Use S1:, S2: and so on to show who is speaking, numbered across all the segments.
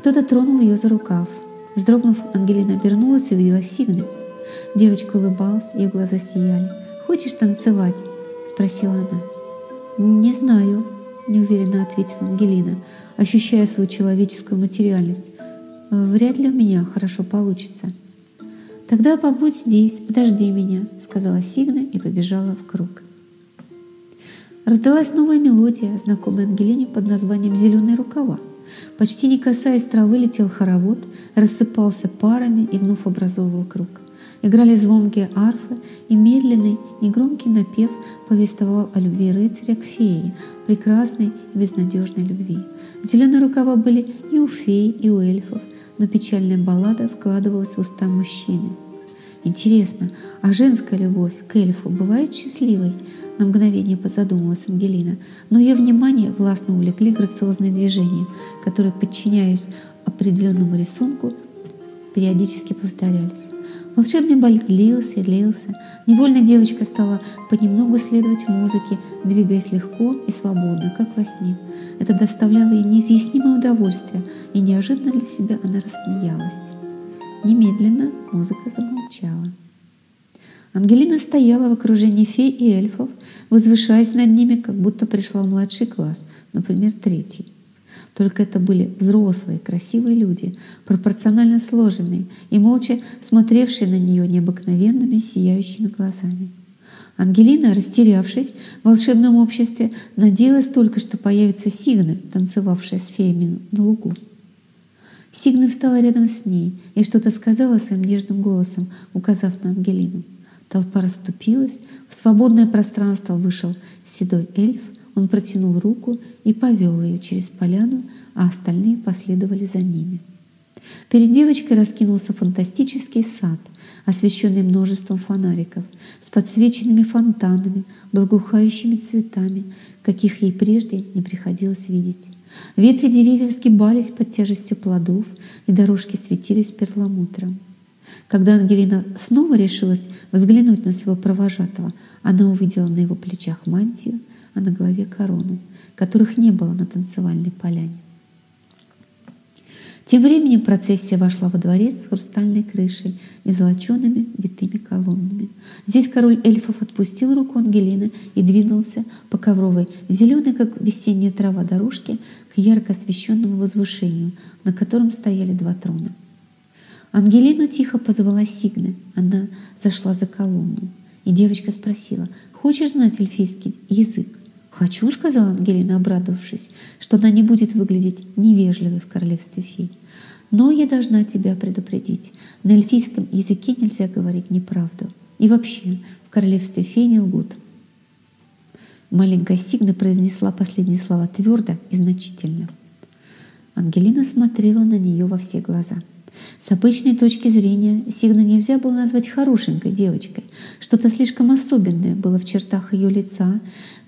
S1: Кто-то тронул ее за рукав. Вздрогнув, Ангелина обернулась и увидела Сигны. Девочка улыбалась, ее глаза сияли. «Хочешь танцевать?» – спросила она. «Не знаю», – неуверенно ответила Ангелина, ощущая свою человеческую материальность. «Вряд ли у меня хорошо получится». «Тогда побудь здесь, подожди меня», — сказала Сигна и побежала в круг. Раздалась новая мелодия, знакомая Ангелине под названием «Зеленые рукава». Почти не касаясь травы, летел хоровод, рассыпался парами и вновь образовывал круг. Играли звонкие арфы, и медленный, негромкий напев повествовал о любви рыцаря к фее, прекрасной и безнадежной любви. Зеленые рукава были и у фей, и у эльфов, но печальная баллада вкладывалась в уста мужчины. Интересно, а женская любовь к эльфу бывает счастливой? На мгновение позадумалась Ангелина, но ее внимание властно увлекли грациозные движения, которые, подчиняясь определенному рисунку, периодически повторялись. Волшебный балет длился и длился. Невольно девочка стала понемногу следовать музыке, двигаясь легко и свободно, как во сне. Это доставляло ей неизъяснимое удовольствие, и неожиданно для себя она рассмеялась. Немедленно музыка замолчала. Ангелина стояла в окружении фей и эльфов, возвышаясь над ними, как будто пришла в младший класс, например, третий. Только это были взрослые, красивые люди, пропорционально сложенные и молча смотревшие на нее необыкновенными сияющими глазами. Ангелина, растерявшись в волшебном обществе, надеялась только, что появится Сигна, танцевавшая с феями на лугу. Сигна встала рядом с ней и что-то сказала своим нежным голосом, указав на Ангелину. Толпа расступилась, в свободное пространство вышел седой эльф, он протянул руку и повел ее через поляну, а остальные последовали за ними. Перед девочкой раскинулся фантастический сад, освещенный множеством фонариков, с подсвеченными фонтанами, благоухающими цветами, каких ей прежде не приходилось видеть. Ветви деревьев сгибались под тяжестью плодов, и дорожки светились перламутром. Когда Ангелина снова решилась взглянуть на своего провожатого, она увидела на его плечах мантию, а на голове корону, которых не было на танцевальной поляне. Тем временем процессия вошла во дворец с хрустальной крышей и золочеными витыми колоннами. Здесь король эльфов отпустил руку Ангелины и двинулся по ковровой, зеленой, как весенняя трава дорожке, к ярко освещенному возвышению, на котором стояли два трона. Ангелину тихо позвала Сигна. Она зашла за колонну. И девочка спросила, «Хочешь знать эльфийский язык?» «Хочу», — сказала Ангелина, обрадовавшись, что она не будет выглядеть невежливой в королевстве фей. Но я должна тебя предупредить. На эльфийском языке нельзя говорить неправду. И вообще, в королевстве фей не лгут. Маленькая Сигна произнесла последние слова твердо и значительно. Ангелина смотрела на нее во все глаза. С обычной точки зрения Сигна нельзя было назвать хорошенькой девочкой. Что-то слишком особенное было в чертах ее лица,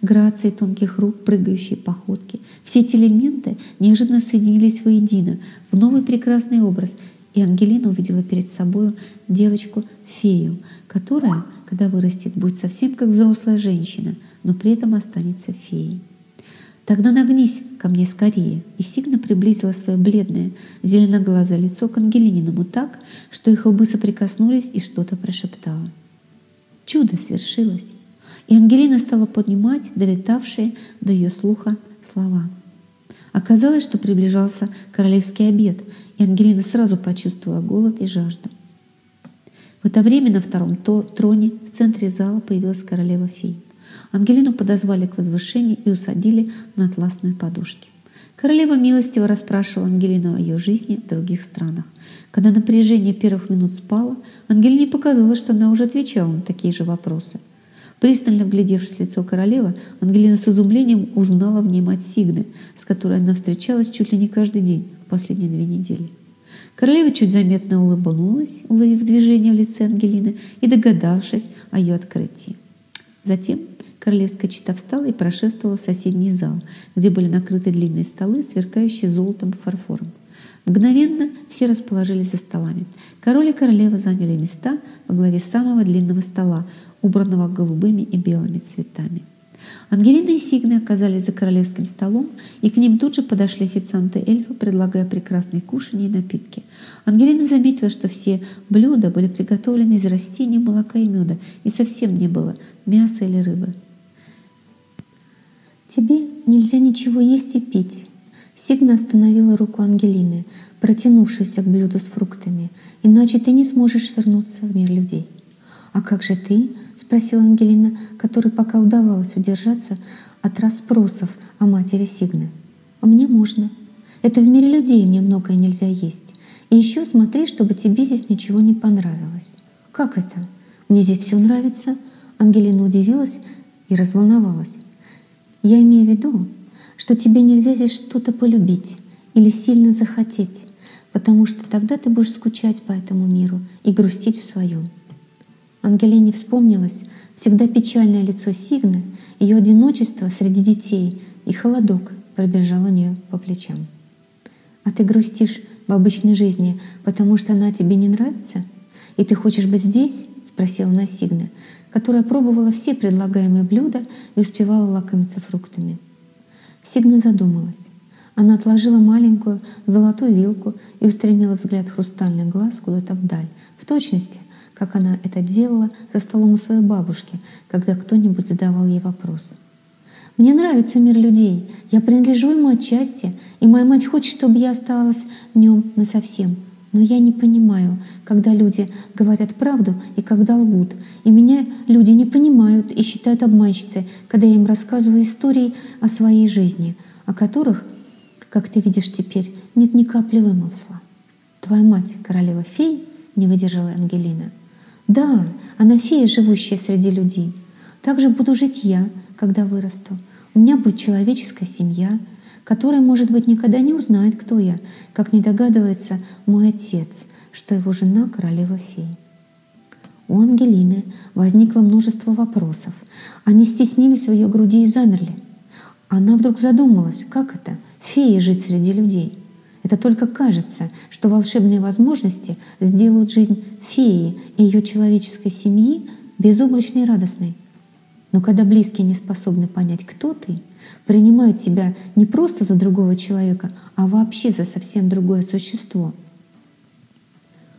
S1: грации тонких рук, прыгающей походки. Все эти элементы неожиданно соединились воедино в новый прекрасный образ, и Ангелина увидела перед собой девочку-фею, которая, когда вырастет, будет совсем как взрослая женщина, но при этом останется феей. Тогда нагнись ко мне скорее. И Сигна приблизила свое бледное, зеленоглазое лицо к Ангелининому так, что их лбы соприкоснулись и что-то прошептала. Чудо свершилось и Ангелина стала поднимать долетавшие до ее слуха слова. Оказалось, что приближался королевский обед, и Ангелина сразу почувствовала голод и жажду. В это время на втором троне в центре зала появилась королева фей. Ангелину подозвали к возвышению и усадили на атласной подушке. Королева милостиво расспрашивала Ангелину о ее жизни в других странах. Когда напряжение первых минут спало, Ангелине показалось, что она уже отвечала на такие же вопросы – Пристально вглядевшись в лицо королевы, Ангелина с изумлением узнала в ней мать Сигны, с которой она встречалась чуть ли не каждый день в последние две недели. Королева чуть заметно улыбнулась, уловив движение в лице Ангелины и догадавшись о ее открытии. Затем королевская чита встала и прошествовала в соседний зал, где были накрыты длинные столы, сверкающие золотом и фарфором. Мгновенно все расположились за столами. Король и королева заняли места во главе самого длинного стола, убранного голубыми и белыми цветами. Ангелина и Сигна оказались за королевским столом, и к ним тут же подошли официанты эльфа, предлагая прекрасные кушания и напитки. Ангелина заметила, что все блюда были приготовлены из растений, молока и меда, и совсем не было мяса или рыбы. «Тебе нельзя ничего есть и пить». Сигна остановила руку Ангелины, протянувшуюся к блюду с фруктами, «иначе ты не сможешь вернуться в мир людей». «А как же ты?» — спросила Ангелина, которой пока удавалось удержаться от расспросов о матери Сигны. «А мне можно. Это в мире людей мне многое нельзя есть. И еще смотри, чтобы тебе здесь ничего не понравилось». «Как это? Мне здесь все нравится?» Ангелина удивилась и разволновалась. «Я имею в виду, что тебе нельзя здесь что-то полюбить или сильно захотеть, потому что тогда ты будешь скучать по этому миру и грустить в своем. Ангелине вспомнилось всегда печальное лицо Сигны, ее одиночество среди детей и холодок пробежал у нее по плечам. «А ты грустишь в обычной жизни, потому что она тебе не нравится? И ты хочешь быть здесь?» — спросила она Сигны, которая пробовала все предлагаемые блюда и успевала лакомиться фруктами. Сигна задумалась. Она отложила маленькую золотую вилку и устремила взгляд хрустальных глаз куда-то вдаль, в точности — как она это делала за столом у своей бабушки, когда кто-нибудь задавал ей вопрос. «Мне нравится мир людей, я принадлежу ему отчасти, и моя мать хочет, чтобы я осталась в нем насовсем. Но я не понимаю, когда люди говорят правду и когда лгут. И меня люди не понимают и считают обманщицей, когда я им рассказываю истории о своей жизни, о которых, как ты видишь теперь, нет ни капли вымысла. Твоя мать, королева фей, не выдержала Ангелина — да, она фея, живущая среди людей. Так же буду жить я, когда вырасту. У меня будет человеческая семья, которая, может быть, никогда не узнает, кто я, как не догадывается мой отец, что его жена — королева фей. У Ангелины возникло множество вопросов. Они стеснились в ее груди и замерли. Она вдруг задумалась, как это — феи жить среди людей. Это только кажется, что волшебные возможности сделают жизнь феи и ее человеческой семьи безоблачной и радостной. Но когда близкие не способны понять, кто ты, принимают тебя не просто за другого человека, а вообще за совсем другое существо.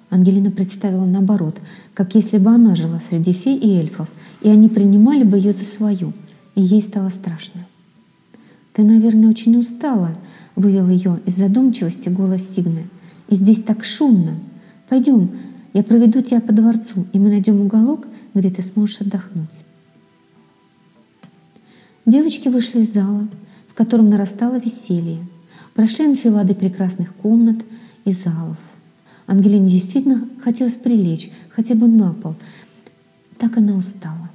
S1: Ангелина представила наоборот, как если бы она жила среди фей и эльфов, и они принимали бы ее за свою, и ей стало страшно. «Ты, наверное, очень устала», — вывел ее из задумчивости голос Сигны. «И здесь так шумно. Пойдем, я проведу тебя по дворцу, и мы найдем уголок, где ты сможешь отдохнуть. Девочки вышли из зала, в котором нарастало веселье. Прошли анфилады прекрасных комнат и залов. Ангелине действительно хотелось прилечь, хотя бы на пол. Так она устала.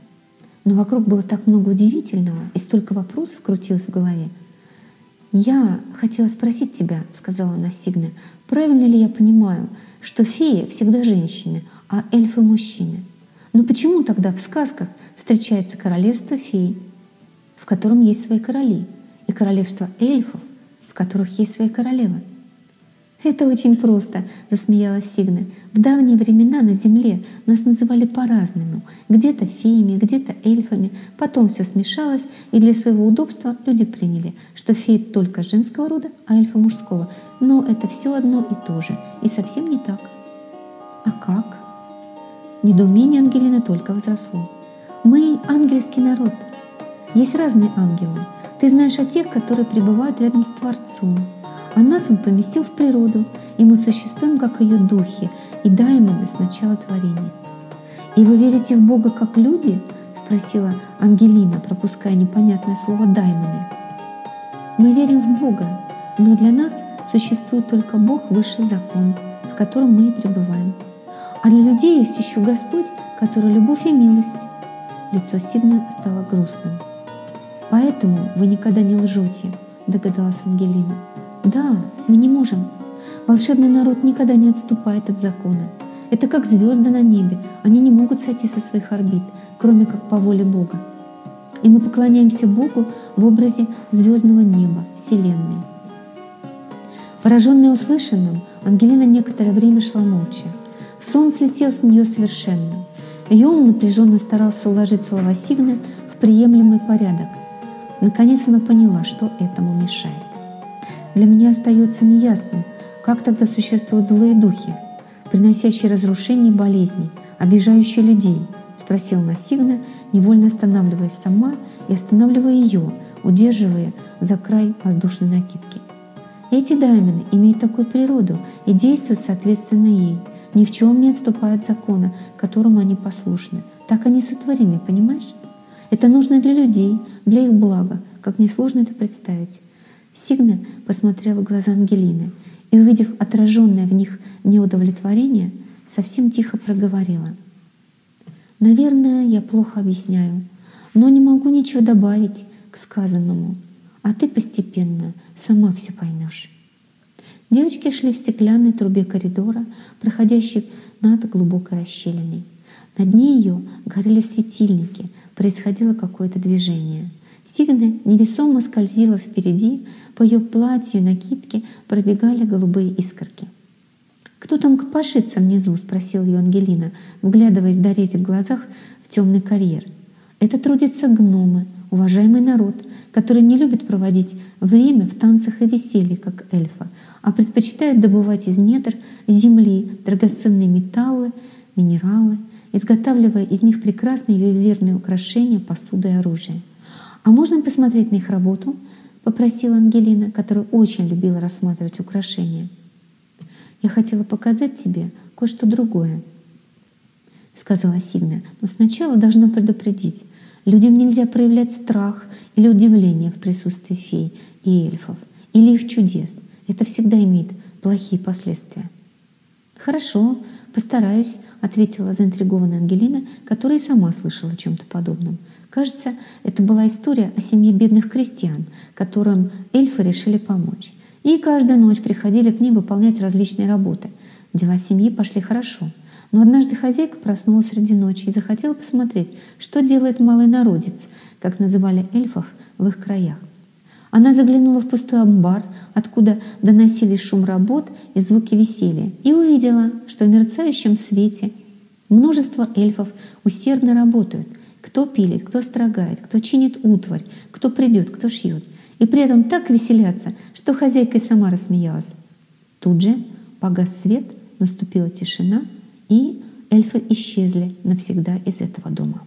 S1: Но вокруг было так много удивительного, и столько вопросов крутилось в голове. «Я хотела спросить тебя», — сказала она Сигне, «правильно ли я понимаю, что феи всегда женщины, а эльфы — мужчины. Но почему тогда в сказках встречается королевство фей, в котором есть свои короли, и королевство эльфов, в которых есть свои королевы? «Это очень просто», — засмеялась Сигна. «В давние времена на Земле нас называли по-разному. Где-то феями, где-то эльфами. Потом все смешалось, и для своего удобства люди приняли, что феи только женского рода, а эльфы мужского. Но это все одно и то же, и совсем не так». «А как?» Недоумение Ангелины только возросло. «Мы ангельский народ. Есть разные ангелы. Ты знаешь о тех, которые пребывают рядом с Творцом, а нас Он поместил в природу, и мы существуем как ее духи и даймоны с начала творения. «И вы верите в Бога как люди?» — спросила Ангелина, пропуская непонятное слово «даймоны». «Мы верим в Бога, но для нас существует только Бог высший закон, в котором мы и пребываем. А для людей есть еще Господь, который любовь и милость». Лицо Сигна стало грустным. «Поэтому вы никогда не лжете», — догадалась Ангелина. Да, мы не можем. Волшебный народ никогда не отступает от закона. Это как звезды на небе. Они не могут сойти со своих орбит, кроме как по воле Бога. И мы поклоняемся Богу в образе звездного неба, Вселенной. Пораженная услышанным, Ангелина некоторое время шла молча. Сон слетел с нее совершенно. Ее ум напряженно старался уложить слова Сигна в приемлемый порядок. Наконец она поняла, что этому мешает. Для меня остается неясным, как тогда существуют злые духи, приносящие разрушение и болезни, обижающие людей, спросила Насигна, невольно останавливаясь сама и останавливая ее, удерживая за край воздушной накидки. Эти даймены имеют такую природу и действуют соответственно ей, ни в чем не отступают закона, которому они послушны. Так они сотворены, понимаешь? Это нужно для людей, для их блага, как несложно это представить. Сигна посмотрела в глаза Ангелины и, увидев отраженное в них неудовлетворение, совсем тихо проговорила. «Наверное, я плохо объясняю, но не могу ничего добавить к сказанному, а ты постепенно сама все поймешь». Девочки шли в стеклянной трубе коридора, проходящей над глубокой расщелиной. На дне ее горели светильники, происходило какое-то движение. Сигна невесомо скользила впереди, по ее платью и накидке пробегали голубые искорки. «Кто там копошится внизу?» — спросила ее Ангелина, вглядываясь до рези в глазах в темный карьер. «Это трудятся гномы, уважаемый народ, который не любит проводить время в танцах и веселье, как эльфа, а предпочитают добывать из недр земли драгоценные металлы, минералы, изготавливая из них прекрасные ювелирные украшения, посуду и оружие. «А можно посмотреть на их работу?» — попросила Ангелина, которая очень любила рассматривать украшения. «Я хотела показать тебе кое-что другое», — сказала Сигна, «но сначала должна предупредить. Людям нельзя проявлять страх или удивление в присутствии фей и эльфов, или их чудес. Это всегда имеет плохие последствия». «Хорошо, постараюсь», — ответила заинтригованная Ангелина, которая и сама слышала о чем-то подобном. Кажется, это была история о семье бедных крестьян, которым эльфы решили помочь. И каждую ночь приходили к ним выполнять различные работы. Дела семьи пошли хорошо. Но однажды хозяйка проснулась среди ночи и захотела посмотреть, что делает малый народец, как называли эльфов в их краях. Она заглянула в пустой амбар, откуда доносились шум работ и звуки веселья, и увидела, что в мерцающем свете множество эльфов усердно работают. Кто пилит, кто строгает, кто чинит утварь, кто придет, кто шьет. И при этом так веселятся, что хозяйка и сама рассмеялась. Тут же погас свет, наступила тишина, и эльфы исчезли навсегда из этого дома.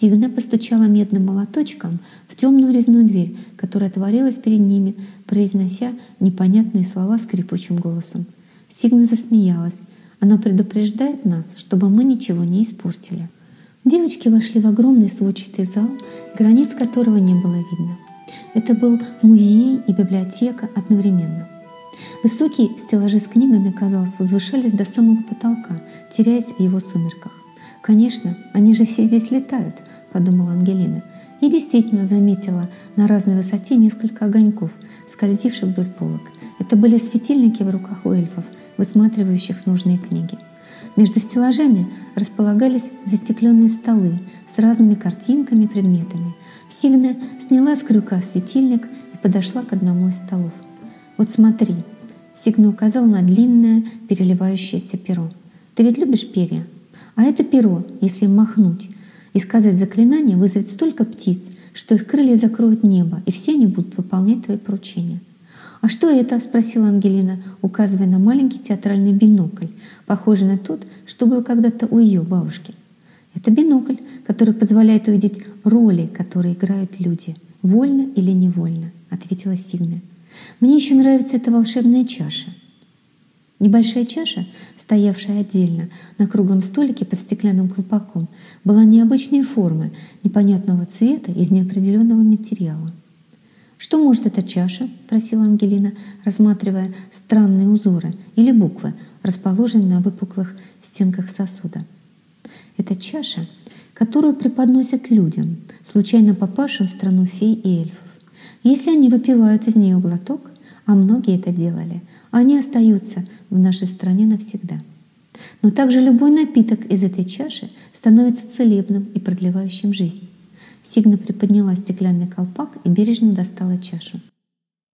S1: Сигна постучала медным молоточком в темную резную дверь, которая отворилась перед ними, произнося непонятные слова скрипучим голосом. Сигна засмеялась. Она предупреждает нас, чтобы мы ничего не испортили. Девочки вошли в огромный сводчатый зал, границ которого не было видно. Это был музей и библиотека одновременно. Высокие стеллажи с книгами, казалось, возвышались до самого потолка, теряясь в его сумерках. «Конечно, они же все здесь летают», — подумала Ангелина. И действительно заметила на разной высоте несколько огоньков, скользивших вдоль полок. Это были светильники в руках у эльфов, высматривающих нужные книги. Между стеллажами располагались застекленные столы с разными картинками и предметами. Сигна сняла с крюка светильник и подошла к одному из столов. «Вот смотри», — Сигна указал на длинное переливающееся перо. «Ты ведь любишь перья? А это перо, если махнуть и сказать заклинание, вызовет столько птиц, что их крылья закроют небо, и все они будут выполнять твои поручения. «А что это?» — спросила Ангелина, указывая на маленький театральный бинокль, похожий на тот, что был когда-то у ее бабушки. «Это бинокль, который позволяет увидеть роли, которые играют люди, вольно или невольно», — ответила Сигна. «Мне еще нравится эта волшебная чаша — Небольшая чаша, стоявшая отдельно на круглом столике под стеклянным колпаком, была необычной формы, непонятного цвета из неопределенного материала. «Что может эта чаша?» — просила Ангелина, рассматривая странные узоры или буквы, расположенные на выпуклых стенках сосуда. «Это чаша, которую преподносят людям, случайно попавшим в страну фей и эльфов. Если они выпивают из нее глоток, а многие это делали — они остаются в нашей стране навсегда. Но также любой напиток из этой чаши становится целебным и продлевающим жизнь. Сигна приподняла стеклянный колпак и бережно достала чашу.